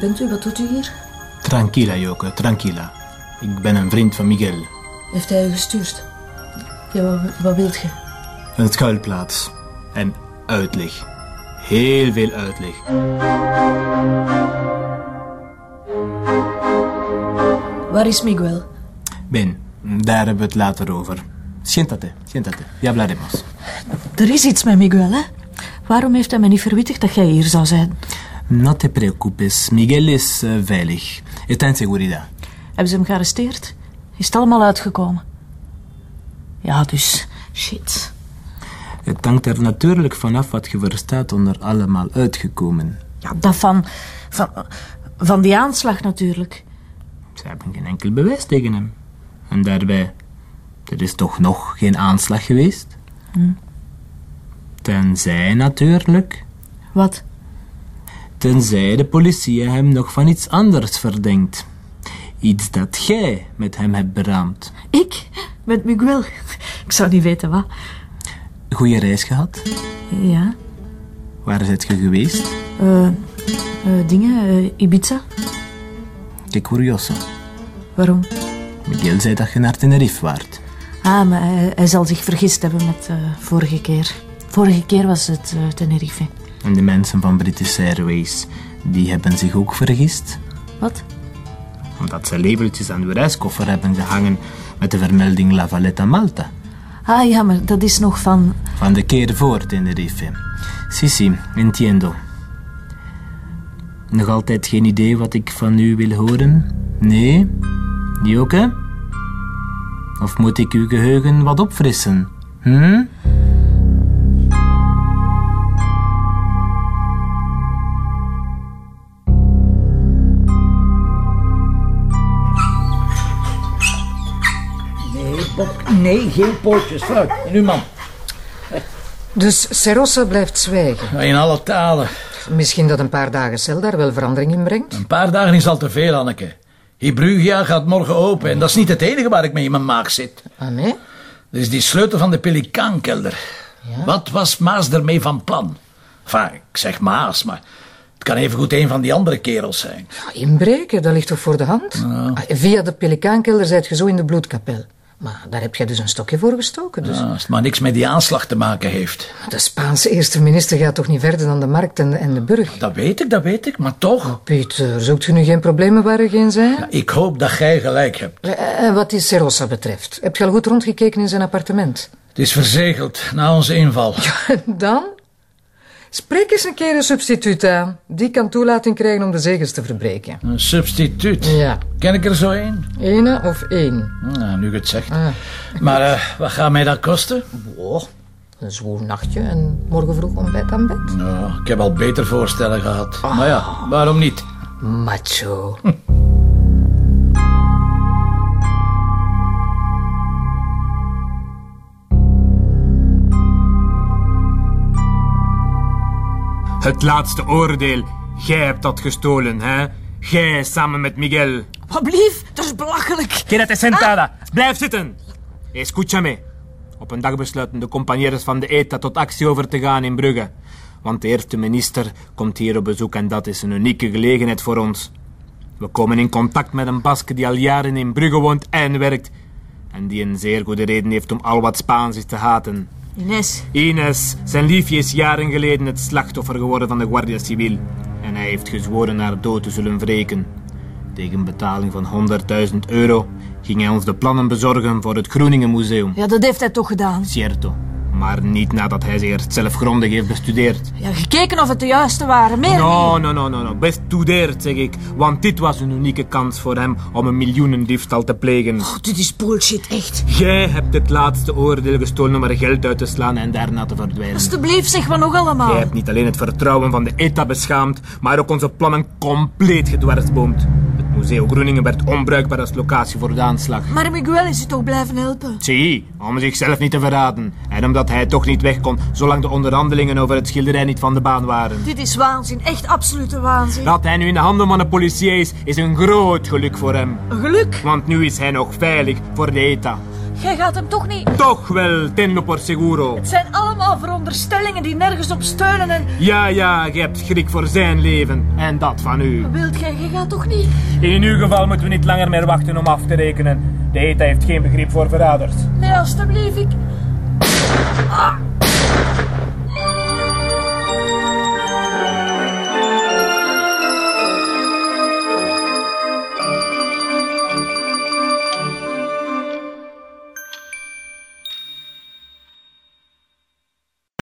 bent u? Wat doet u hier? Tranquila, Joke, tranquila. Ik ben een vriend van Miguel. Heeft hij u gestuurd? Ja, wat, wat wilt je? Een schuilplaats. En uitleg. Heel veel uitleg. Waar is Miguel? Ben, daar hebben we het later over. Siéntate, siéntate. Ya hablaremos. Er is iets met Miguel, hè? Waarom heeft hij me niet verwittigd dat jij hier zou zijn? No te preocupes. Miguel is eh, veilig. Está en seguridad. Hebben ze hem gearresteerd? Is het allemaal uitgekomen? Ja, dus... Shit. Het hangt er natuurlijk vanaf wat je verstaat onder allemaal uitgekomen. Ja, dat van... Van, van die aanslag natuurlijk. Ze hebben geen enkel bewijs tegen hem. En daarbij, er is toch nog geen aanslag geweest? Tenzij natuurlijk, Wat? Tenzij de politie hem nog van iets anders verdenkt. Iets dat jij met hem hebt beraamd. Ik? Met Miguel? Ik zou niet weten wat. Goeie reis gehad? Ja. Waar zit je geweest? Eh, eh, dingen, eh, Ibiza. Que curioso. Waarom? Miguel zei dat je naar Tenerife waart. Ah, maar hij, hij zal zich vergist hebben met vorige keer. Vorige keer was het Tenerife. En de mensen van British Airways, die hebben zich ook vergist. Wat? Omdat ze labeltjes aan uw reiskoffer hebben gehangen met de vermelding La Valletta Malta. Ah ja, maar dat is nog van... Van de keer voor Tenerife. Si, si, entiendo. Nog altijd geen idee wat ik van u wil horen? Nee? Joke? Of moet ik uw geheugen wat opfrissen? Hm? Nee, geen pootjes. Fruit, nu man. Dus Serossa blijft zwijgen. In alle talen. Misschien dat een paar dagen cel daar wel verandering in brengt? Een paar dagen is al te veel, Anneke. Hybrugia gaat morgen open en dat is niet het enige waar ik mee in mijn maag zit. Ah, nee? Is die sleutel van de pelikaankelder. Wat was Maas ermee van plan? Enfin, ik zeg Maas, maar het kan evengoed een van die andere kerels zijn. Ja, inbreken, dat ligt toch voor de hand? Ah, Via de pelikaankelder zijt je zo in de bloedkapel. Maar daar heb jij dus een stokje voor gestoken. Dus. Als het maar niks met die aanslag te maken heeft. De Spaanse eerste minister gaat toch niet verder dan de markt en, en de burg? Dat weet ik, dat weet ik, maar toch. Pieter, zoekt u nu geen problemen waar er geen zijn? Ik hoop dat jij gelijk hebt. Eh, eh, wat die Serossa betreft, heb je al goed rondgekeken in zijn appartement? Het is verzegeld na onze inval. Dan? Spreek eens een keer een substituut aan. Die kan toelating krijgen om de zegels te verbreken. Een substituut. Ja. Ken ik er zo een? Ene of één? Nou, nu je het zegt. Ah. Maar eh, wat gaat mij dat kosten? Oh, een zwoer nachtje en morgen vroeg ontbijt aan bed. Nou, ik heb al beter voorstellen gehad. Maar ja, waarom niet? Macho. Het laatste oordeel. Jij hebt dat gestolen, hè? Jij samen met Miguel. Wat blief, dat is belachelijk. Quédate sentada. Blijf zitten. Escúchame. Op een dag besluiten de compagnieres van de ETA tot actie over te gaan in Brugge. Want de eerste minister komt hier op bezoek en dat is een unieke gelegenheid voor ons. We komen in contact met een Baske die al jaren in Brugge woont en werkt. En die een zeer goede reden heeft om al wat Spaans is te haten. Ines, Ines, zijn liefje is jaren geleden het slachtoffer geworden van de Guardia Civil. En hij heeft gezworen haar dood te zullen wreken. Tegen betaling van 100.000 euro ging hij ons de plannen bezorgen voor het Groeningen Museum. ja, dat heeft hij toch gedaan. Cierto. Maar niet nadat hij ze eerst zelf grondig heeft bestudeerd. Ja, gekeken of het de juiste waren, meer No, niet. no, no, no, no. Bestudeerd, zeg ik. Want dit was een unieke kans voor hem om een miljoenendiefstal te plegen. Oh, dit is bullshit, echt. Jij hebt het laatste oordeel gestolen om er geld uit te slaan en daarna te verdwijnen. Alsjeblieft, zeg maar nog allemaal. Jij hebt niet alleen het vertrouwen van de ETA beschaamd, maar ook onze plannen compleet gedwarsboomd. Museum Groeningen werd onbruikbaar als locatie voor de aanslag. Maar Miguel is u toch blijven helpen? Zie, om zichzelf niet te verraden. En omdat hij toch niet weg kon, zolang de onderhandelingen over het schilderij niet van de baan waren. Dit is waanzin, echt absolute waanzin. Dat hij nu in de handen van de politie is, is een groot geluk voor hem. Een geluk. Want nu is hij nog veilig voor de ETA. Jij gaat hem toch niet... Toch wel, tenlo por seguro. Het zijn allemaal veronderstellingen die nergens op steunen en... Ja, ja, je hebt schrik voor zijn leven. En dat van u. Wilt jij, je gaat toch niet? In uw geval moeten we niet langer meer wachten om af te rekenen. De ETA heeft geen begrip voor verraders. Nee, alstublieft, ik... Ah.